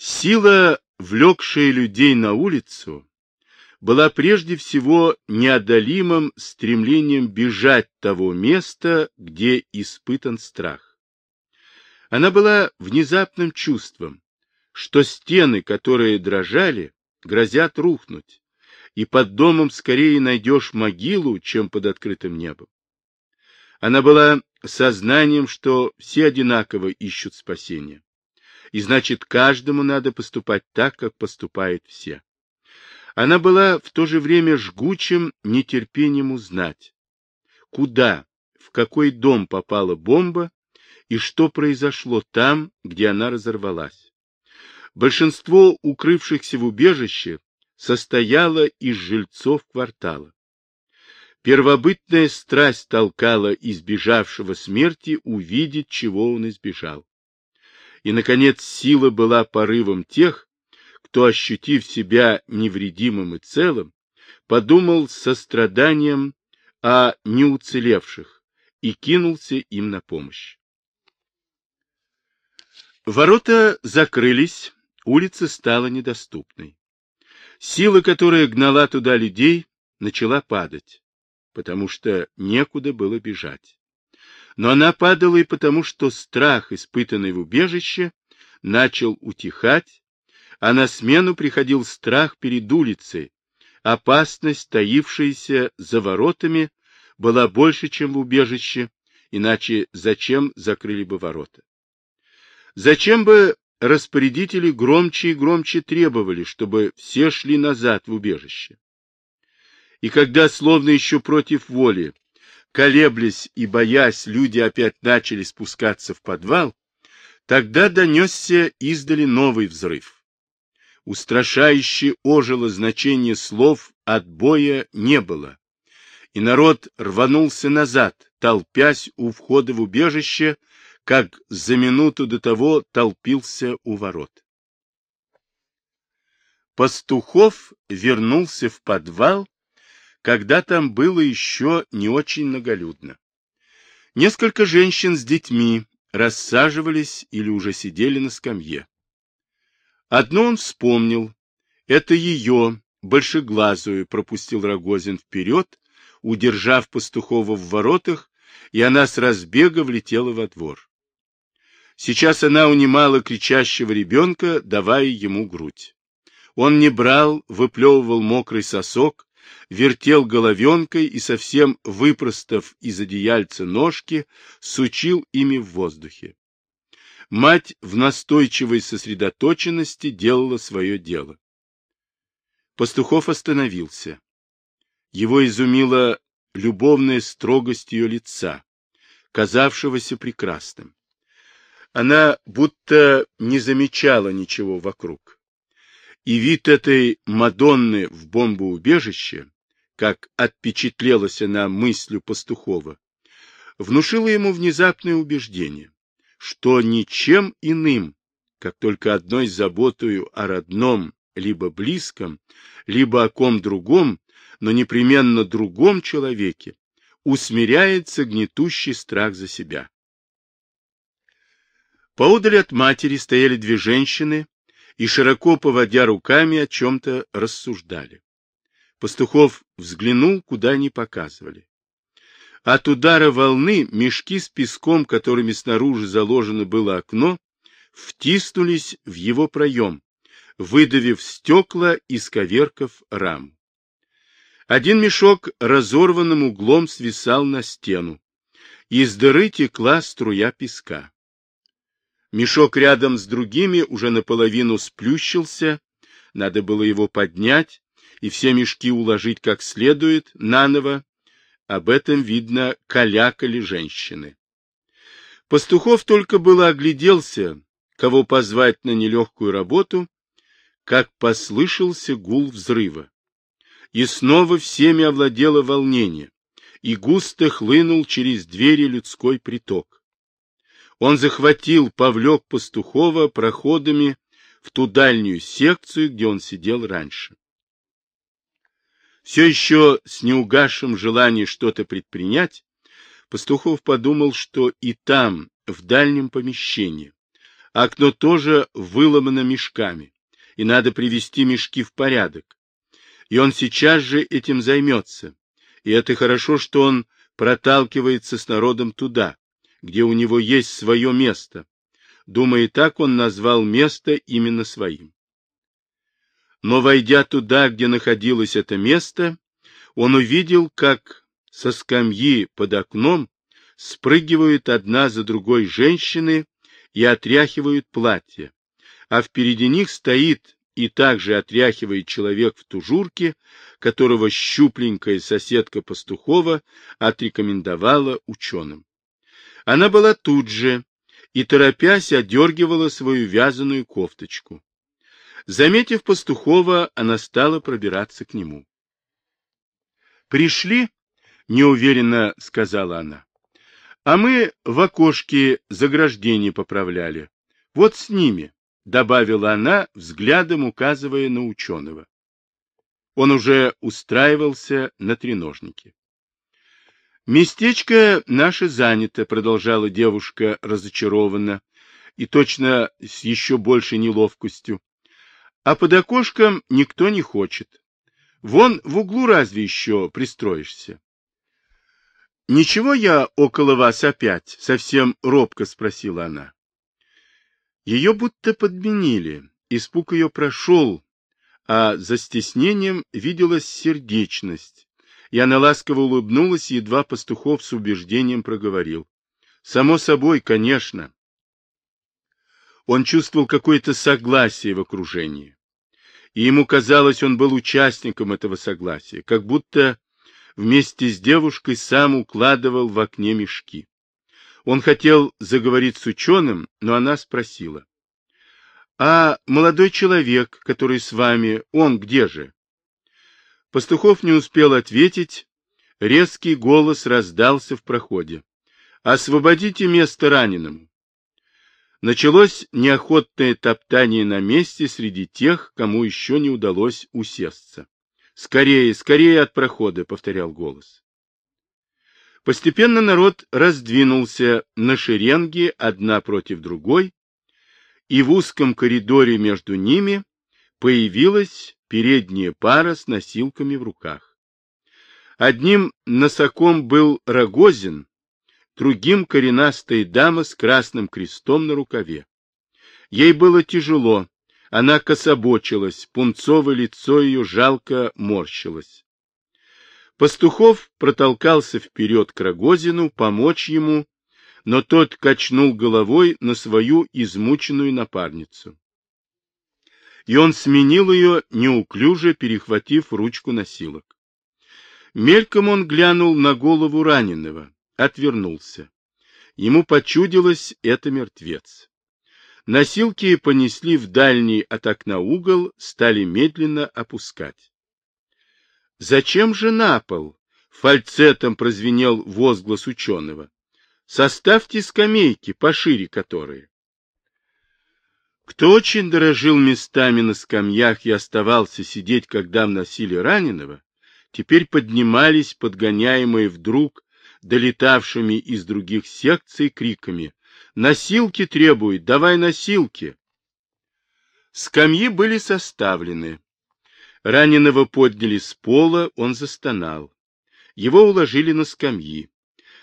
Сила, влекшая людей на улицу, была прежде всего неодолимым стремлением бежать того места, где испытан страх. Она была внезапным чувством, что стены, которые дрожали, грозят рухнуть, и под домом скорее найдешь могилу, чем под открытым небом. Она была сознанием, что все одинаково ищут спасения, и значит, каждому надо поступать так, как поступают все. Она была в то же время жгучим нетерпением узнать, куда, в какой дом попала бомба и что произошло там, где она разорвалась. Большинство укрывшихся в убежище состояло из жильцов квартала. Первобытная страсть толкала избежавшего смерти увидеть, чего он избежал. И, наконец, сила была порывом тех, кто, ощутив себя невредимым и целым, подумал с состраданием о неуцелевших и кинулся им на помощь. Ворота закрылись, улица стала недоступной. Сила, которая гнала туда людей, начала падать, потому что некуда было бежать. Но она падала и потому, что страх, испытанный в убежище, начал утихать а на смену приходил страх перед улицей. Опасность, таившаяся за воротами, была больше, чем в убежище, иначе зачем закрыли бы ворота? Зачем бы распорядители громче и громче требовали, чтобы все шли назад в убежище? И когда, словно еще против воли, колеблясь и боясь, люди опять начали спускаться в подвал, тогда донесся издали новый взрыв устрашающе ожило значение слов «отбоя не было», и народ рванулся назад, толпясь у входа в убежище, как за минуту до того толпился у ворот. Пастухов вернулся в подвал, когда там было еще не очень многолюдно. Несколько женщин с детьми рассаживались или уже сидели на скамье. Одно он вспомнил. Это ее, большеглазую, пропустил Рогозин вперед, удержав Пастухова в воротах, и она с разбега влетела во двор. Сейчас она унимала кричащего ребенка, давая ему грудь. Он не брал, выплевывал мокрый сосок, вертел головенкой и, совсем выпростав из одеяльца ножки, сучил ими в воздухе. Мать в настойчивой сосредоточенности делала свое дело. Пастухов остановился. Его изумила любовная строгость ее лица, казавшегося прекрасным. Она будто не замечала ничего вокруг. И вид этой Мадонны в бомбоубежище, как отпечатлелась она мыслью Пастухова, внушило ему внезапное убеждение что ничем иным, как только одной заботою о родном, либо близком, либо о ком другом, но непременно другом человеке, усмиряется гнетущий страх за себя. Поодаль от матери стояли две женщины и, широко поводя руками, о чем-то рассуждали. Пастухов взглянул, куда они показывали. От удара волны мешки с песком, которыми снаружи заложено было окно, втиснулись в его проем, выдавив стекла и сковерков раму. Один мешок разорванным углом свисал на стену. Из дыры текла струя песка. Мешок рядом с другими уже наполовину сплющился, надо было его поднять и все мешки уложить как следует, наново, об этом, видно, калякали женщины. Пастухов только было огляделся, кого позвать на нелегкую работу, как послышался гул взрыва. И снова всеми овладело волнение, и густо хлынул через двери людской приток. Он захватил, повлек Пастухова проходами в ту дальнюю секцию, где он сидел раньше. Все еще с неугасшим желанием что-то предпринять, Пастухов подумал, что и там, в дальнем помещении, Окно тоже выломано мешками, и надо привести мешки в порядок. И он сейчас же этим займется. И это хорошо, что он проталкивается с народом туда, где у него есть свое место. Думая так, он назвал место именно своим. Но, войдя туда, где находилось это место, он увидел, как со скамьи под окном спрыгивают одна за другой женщины и отряхивают платье, а впереди них стоит и также отряхивает человек в тужурке, которого щупленькая соседка Пастухова отрекомендовала ученым. Она была тут же и, торопясь, одергивала свою вязаную кофточку. Заметив Пастухова, она стала пробираться к нему. «Пришли?» — неуверенно сказала она. «А мы в окошке заграждение поправляли. Вот с ними», — добавила она, взглядом указывая на ученого. Он уже устраивался на треножнике. «Местечко наше занято», — продолжала девушка разочарованно и точно с еще большей неловкостью. «А под окошком никто не хочет. Вон в углу разве еще пристроишься? — Ничего я около вас опять? — совсем робко спросила она. Ее будто подменили, испуг ее прошел, а за стеснением виделась сердечность, и она ласково улыбнулась, едва пастухов с убеждением проговорил. — Само собой, конечно. Он чувствовал какое-то согласие в окружении и ему казалось, он был участником этого согласия, как будто вместе с девушкой сам укладывал в окне мешки. Он хотел заговорить с ученым, но она спросила. — А молодой человек, который с вами, он где же? Пастухов не успел ответить. Резкий голос раздался в проходе. — Освободите место раненому. Началось неохотное топтание на месте среди тех, кому еще не удалось усесться. «Скорее, скорее от прохода!» — повторял голос. Постепенно народ раздвинулся на шеренги одна против другой, и в узком коридоре между ними появилась передняя пара с носилками в руках. Одним носоком был Рогозин, другим коренастая дама с красным крестом на рукаве. Ей было тяжело, она кособочилась, пунцовое лицо ее жалко морщилось. Пастухов протолкался вперед к Рогозину, помочь ему, но тот качнул головой на свою измученную напарницу. И он сменил ее, неуклюже перехватив ручку носилок. Мельком он глянул на голову раненого отвернулся. Ему почудилось это мертвец. Носилки понесли в дальний от окна угол, стали медленно опускать. «Зачем же на пол?» — фальцетом прозвенел возглас ученого. «Составьте скамейки, пошире которые». Кто очень дорожил местами на скамьях и оставался сидеть, когда вносили раненого, теперь поднимались, подгоняемые вдруг долетавшими из других секций криками «Носилки требуют! Давай носилки!» Скамьи были составлены. Раненого подняли с пола, он застонал. Его уложили на скамьи.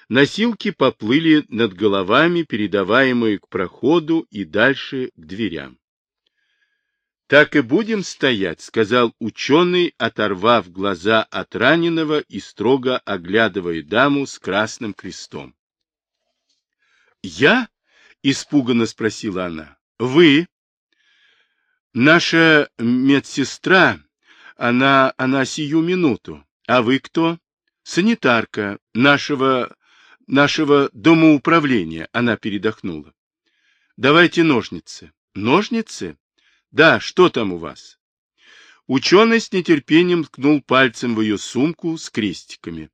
Носилки поплыли над головами, передаваемые к проходу и дальше к дверям. Так и будем стоять, сказал ученый, оторвав глаза от раненого и строго оглядывая даму с красным крестом. Я? испуганно спросила она. Вы? Наша медсестра, она, она сию минуту. А вы кто? Санитарка нашего, нашего домоуправления, она передохнула. Давайте ножницы. Ножницы? Да, что там у вас? Ученый с нетерпением ткнул пальцем в ее сумку с крестиками.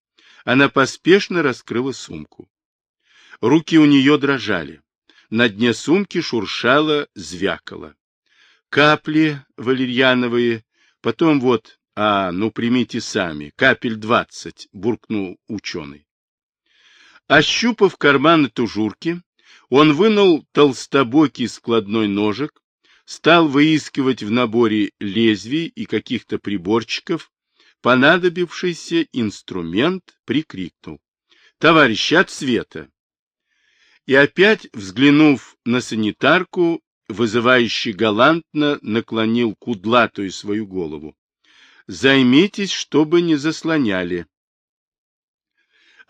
Она поспешно раскрыла сумку. Руки у нее дрожали. На дне сумки шуршало, звякало. Капли валерьяновые, потом вот, а, ну примите сами, капель двадцать, буркнул ученый. Ощупав карманы тужурки, Он вынул толстобокий складной ножик, стал выискивать в наборе лезвий и каких-то приборчиков, понадобившийся инструмент прикрикнул. «Товарищи, от света!» И опять, взглянув на санитарку, вызывающе галантно наклонил кудлатую свою голову. «Займитесь, чтобы не заслоняли».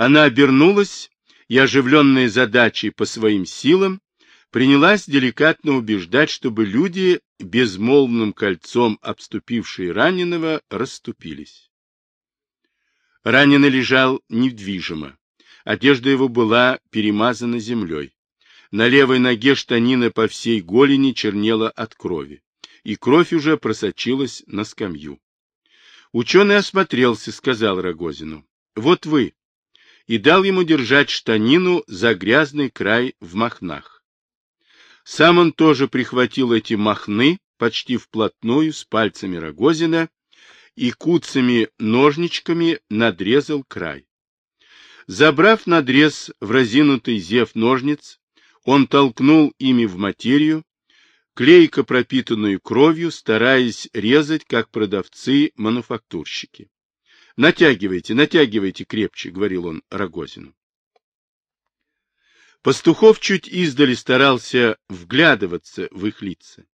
Она обернулась и, оживленная задачей по своим силам, принялась деликатно убеждать, чтобы люди, безмолвным кольцом обступившие раненого, расступились. Раненый лежал недвижимо. Одежда его была перемазана землей. На левой ноге штанина по всей голени чернела от крови, и кровь уже просочилась на скамью. Ученый осмотрелся, сказал Рогозину. — Вот вы и дал ему держать штанину за грязный край в махнах. Сам он тоже прихватил эти махны почти вплотную с пальцами Рогозина и куцами ножничками надрезал край. Забрав надрез в разинутый зев ножниц, он толкнул ими в материю, клейко пропитанную кровью, стараясь резать, как продавцы-мануфактурщики. Натягивайте, натягивайте крепче, — говорил он Рогозину. Пастухов чуть издали старался вглядываться в их лица.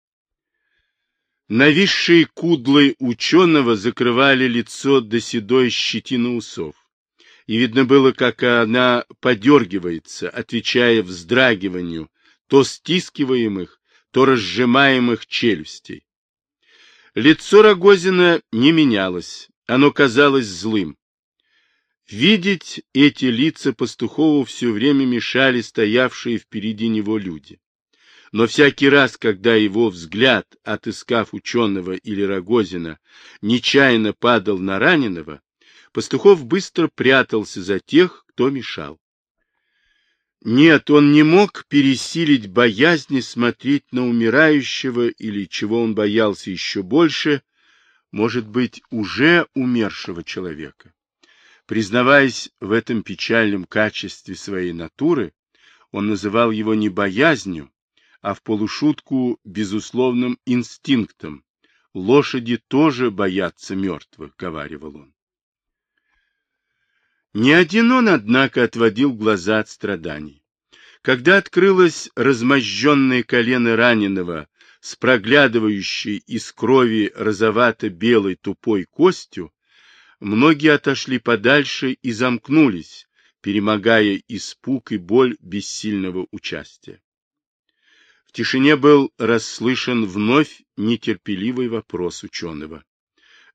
Нависшие кудлы ученого закрывали лицо до седой щетины усов, и видно было, как она подергивается, отвечая вздрагиванию то стискиваемых, то разжимаемых челюстей. Лицо Рогозина не менялось, оно казалось злым. Видеть эти лица Пастухову все время мешали стоявшие впереди него люди. Но всякий раз, когда его взгляд, отыскав ученого или Рогозина, нечаянно падал на раненого, Пастухов быстро прятался за тех, кто мешал. Нет, он не мог пересилить боязни смотреть на умирающего или, чего он боялся еще больше, может быть, уже умершего человека. Признаваясь в этом печальном качестве своей натуры, он называл его не боязнью, а в полушутку безусловным инстинктом. Лошади тоже боятся мертвых, — говаривал он. Не один он, однако, отводил глаза от страданий. Когда открылось размозженное колено раненого с проглядывающей из крови розовато-белой тупой костью, многие отошли подальше и замкнулись, перемогая испуг и боль бессильного участия. В тишине был расслышан вновь нетерпеливый вопрос ученого.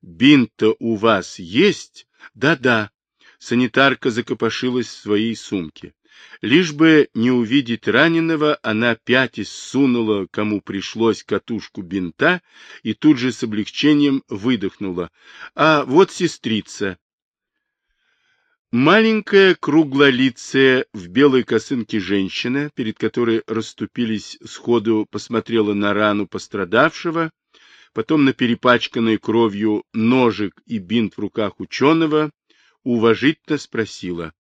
«Бинт-то у вас есть?» «Да-да». Санитарка закопошилась в своей сумке. Лишь бы не увидеть раненого, она пятясь сунула, кому пришлось, катушку бинта и тут же с облегчением выдохнула. А вот сестрица. Маленькая круглолицая в белой косынке женщина, перед которой расступились сходу, посмотрела на рану пострадавшего, потом на перепачканный кровью ножик и бинт в руках ученого, уважительно спросила.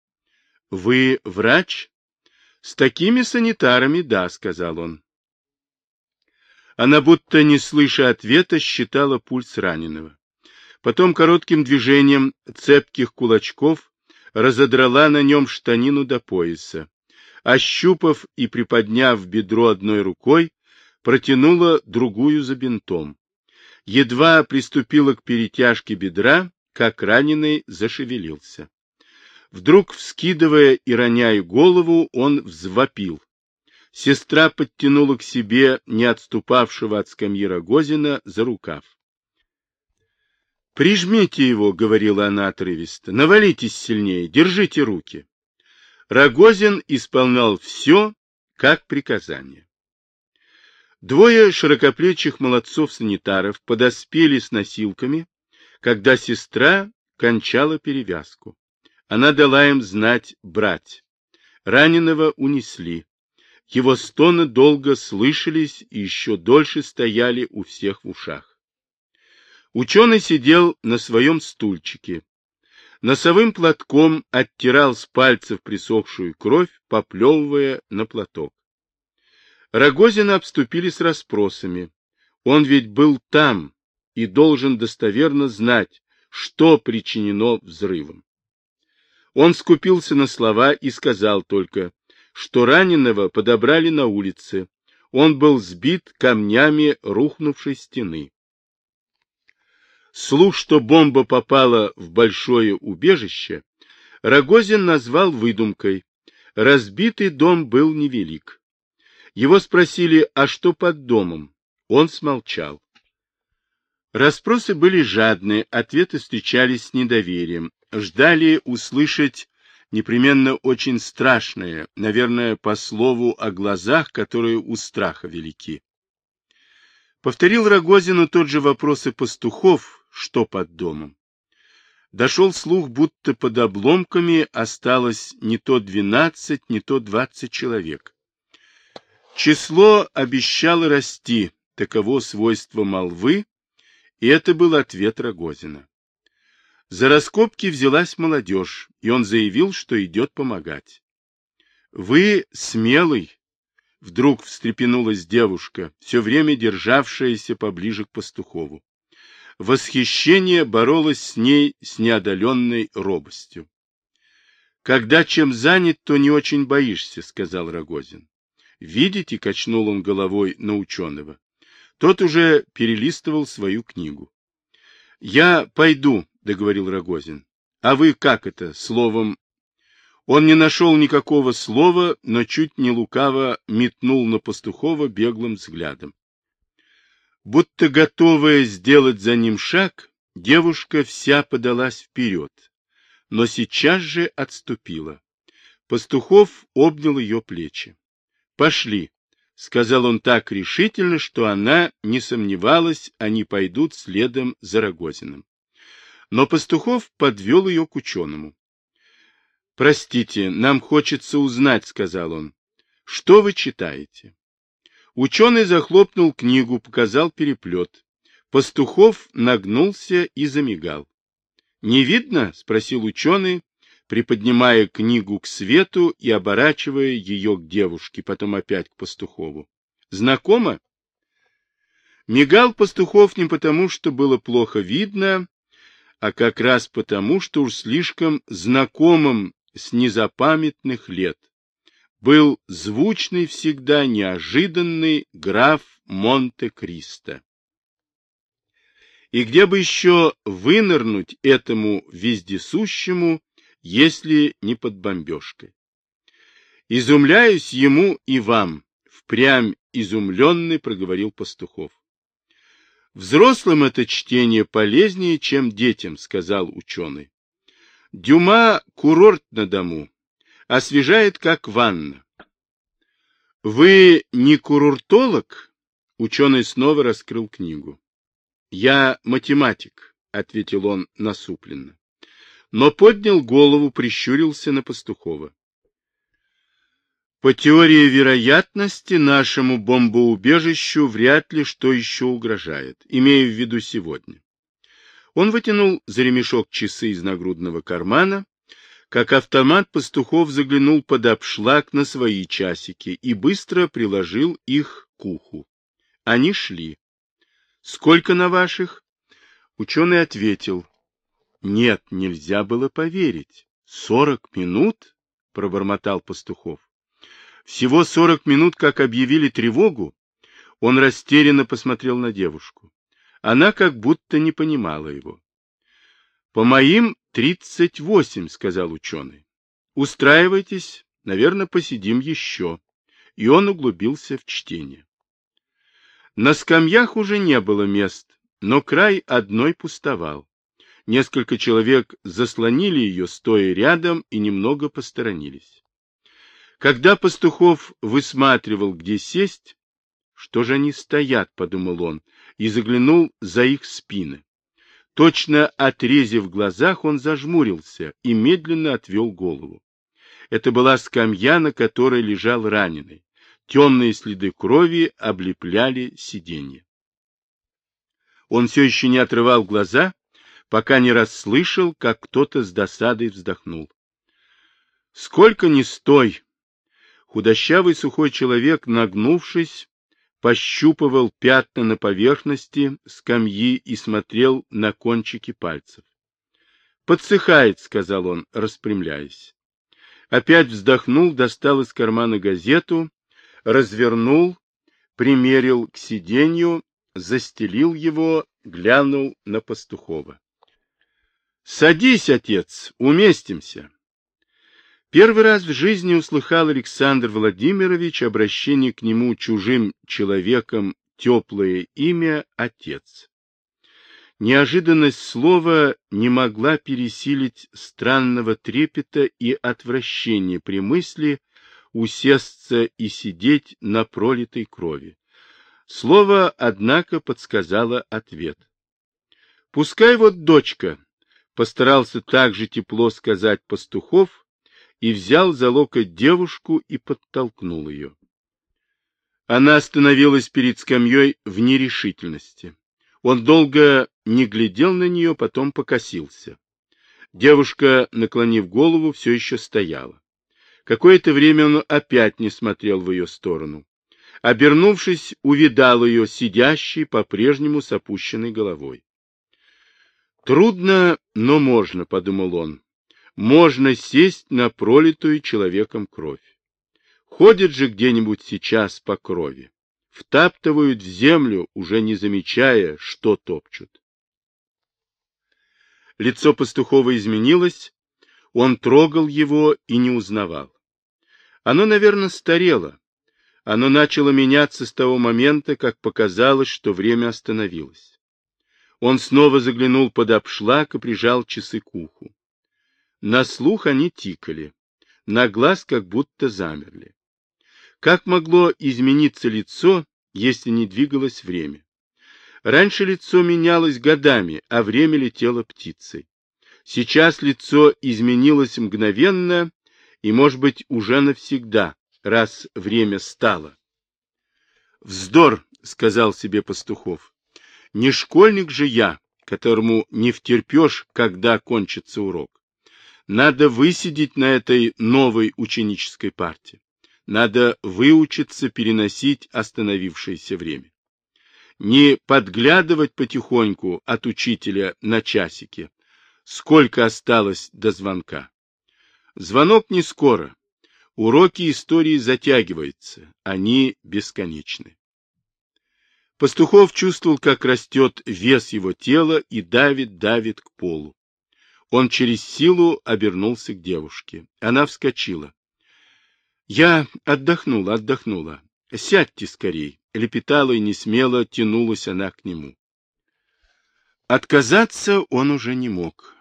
Вы врач? С такими санитарами, да, сказал он. Она, будто не слыша ответа, считала пульс раненого. Потом коротким движением цепких кулачков разодрала на нем штанину до пояса. Ощупав и приподняв бедро одной рукой, протянула другую за бинтом. Едва приступила к перетяжке бедра, как раненый зашевелился. Вдруг, вскидывая и роняя голову, он взвопил. Сестра подтянула к себе не отступавшего от скамьи Рогозина за рукав. «Прижмите его», — говорила она отрывисто, — «навалитесь сильнее, держите руки». Рогозин исполнял все, как приказание. Двое широкоплечих молодцов-санитаров подоспели с носилками, когда сестра кончала перевязку. Она дала им знать брать. Раненого унесли. Его стоны долго слышались и еще дольше стояли у всех в ушах. Ученый сидел на своем стульчике. Носовым платком оттирал с пальцев присохшую кровь, поплевывая на платок. Рогозина обступили с расспросами. Он ведь был там и должен достоверно знать, что причинено взрывом. Он скупился на слова и сказал только, что раненого подобрали на улице. Он был сбит камнями рухнувшей стены. Слух, что бомба попала в большое убежище, Рогозин назвал выдумкой. Разбитый дом был невелик. Его спросили, а что под домом? Он смолчал. Распросы были жадные, ответы встречались с недоверием. Ждали услышать непременно очень страшное, наверное, по слову о глазах, которые у страха велики. Повторил Рогозину тот же вопрос и пастухов, что под домом. Дошел слух, будто под обломками осталось не то двенадцать, не то двадцать человек. Число обещало расти, таково свойство молвы, и это был ответ Рогозина. За раскопки взялась молодежь, и он заявил, что идет помогать. — Вы смелый, — вдруг встрепенулась девушка, все время державшаяся поближе к пастухову. Восхищение боролось с ней с неодоленной робостью. — Когда чем занят, то не очень боишься, — сказал Рогозин. — Видите, — качнул он головой на ученого. Тот уже перелистывал свою книгу. — Я пойду, — договорил Рогозин. — А вы как это, словом... Он не нашел никакого слова, но чуть не лукаво метнул на Пастухова беглым взглядом. Будто готовая сделать за ним шаг, девушка вся подалась вперед, но сейчас же отступила. Пастухов обнял ее плечи. — Пошли, — сказал он так решительно, что она не сомневалась, они пойдут следом за Рогозиным. Но Пастухов подвел ее к ученому. — Простите, нам хочется узнать, — сказал он. — Что вы читаете? Ученый захлопнул книгу, показал переплет. Пастухов нагнулся и замигал. — Не видно? — спросил ученый, приподнимая книгу к свету и оборачивая ее к девушке, потом опять к Пастухову. — Знакомо? Мигал Пастухов не потому, что было плохо видно, а как раз потому, что уж слишком знакомым с незапамятных лет был звучный всегда неожиданный граф Монте-Кристо. И где бы еще вынырнуть этому вездесущему, если не под бомбежкой? Изумляюсь ему и вам, впрямь изумленный проговорил Пастухов. Взрослым это чтение полезнее, чем детям, сказал ученый. Дюма — курорт на дому, освежает как ванна. Вы не курортолог? Ученый снова раскрыл книгу. Я математик, ответил он насупленно. Но поднял голову, прищурился на Пастухова. По теории вероятности нашему бомбоубежищу вряд ли что еще угрожает, имея в виду сегодня. Он вытянул за ремешок часы из нагрудного кармана, как автомат пастухов заглянул под обшлаг на свои часики и быстро приложил их к уху. Они шли. — Сколько на ваших? Ученый ответил. — Нет, нельзя было поверить. — Сорок минут? — пробормотал пастухов. Всего сорок минут, как объявили тревогу, он растерянно посмотрел на девушку. Она как будто не понимала его. — По моим тридцать восемь, — сказал ученый. — Устраивайтесь, наверное, посидим еще. И он углубился в чтение. На скамьях уже не было мест, но край одной пустовал. Несколько человек заслонили ее, стоя рядом, и немного посторонились. Когда Пастухов высматривал, где сесть, что же они стоят, подумал он, и заглянул за их спины. Точно отрезив глазах, он зажмурился и медленно отвел голову. Это была скамья, на которой лежал раненый. Темные следы крови облепляли сиденье. Он все еще не отрывал глаза, пока не расслышал, как кто-то с досадой вздохнул. — Сколько ни стой, Худощавый сухой человек, нагнувшись, пощупывал пятна на поверхности скамьи и смотрел на кончики пальцев. «Подсыхает», — сказал он, распрямляясь. Опять вздохнул, достал из кармана газету, развернул, примерил к сиденью, застелил его, глянул на Пастухова. — Садись, отец, уместимся. Первый раз в жизни услыхал Александр Владимирович обращение к нему чужим человеком теплое имя «отец». Неожиданность слова не могла пересилить странного трепета и отвращения при мысли усесться и сидеть на пролитой крови. Слово, однако, подсказало ответ. «Пускай вот дочка», — постарался так же тепло сказать пастухов, и взял за локоть девушку и подтолкнул ее. Она остановилась перед скамьей в нерешительности. Он долго не глядел на нее, потом покосился. Девушка, наклонив голову, все еще стояла. Какое-то время он опять не смотрел в ее сторону. Обернувшись, увидал ее, сидящей по-прежнему с опущенной головой. «Трудно, но можно», — подумал он можно сесть на пролитую человеком кровь. Ходят же где-нибудь сейчас по крови, втаптывают в землю, уже не замечая, что топчут. Лицо пастухова изменилось, он трогал его и не узнавал. Оно, наверное, старело. Оно начало меняться с того момента, как показалось, что время остановилось. Он снова заглянул под обшлаг и прижал часы к уху. На слух они тикали, на глаз как будто замерли. Как могло измениться лицо, если не двигалось время? Раньше лицо менялось годами, а время летело птицей. Сейчас лицо изменилось мгновенно и, может быть, уже навсегда, раз время стало. «Вздор!» — сказал себе Пастухов. «Не школьник же я, которому не втерпешь, когда кончится урок. Надо высидеть на этой новой ученической парте. Надо выучиться переносить остановившееся время. Не подглядывать потихоньку от учителя на часике, сколько осталось до звонка. Звонок не скоро. Уроки истории затягиваются, они бесконечны. Пастухов чувствовал, как растет вес его тела и давит-давит к полу. Он через силу обернулся к девушке. Она вскочила. Я отдохнула, отдохнула. Сядьте скорей. Лепетала и несмело тянулась она к нему. Отказаться он уже не мог.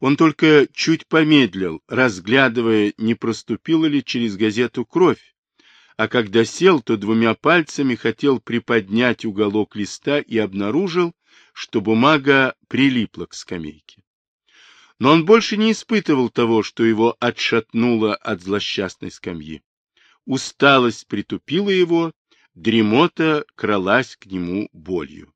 Он только чуть помедлил, разглядывая, не проступила ли через газету кровь, а когда сел, то двумя пальцами хотел приподнять уголок листа и обнаружил, что бумага прилипла к скамейке. Но он больше не испытывал того, что его отшатнуло от злосчастной скамьи. Усталость притупила его, дремота кралась к нему болью.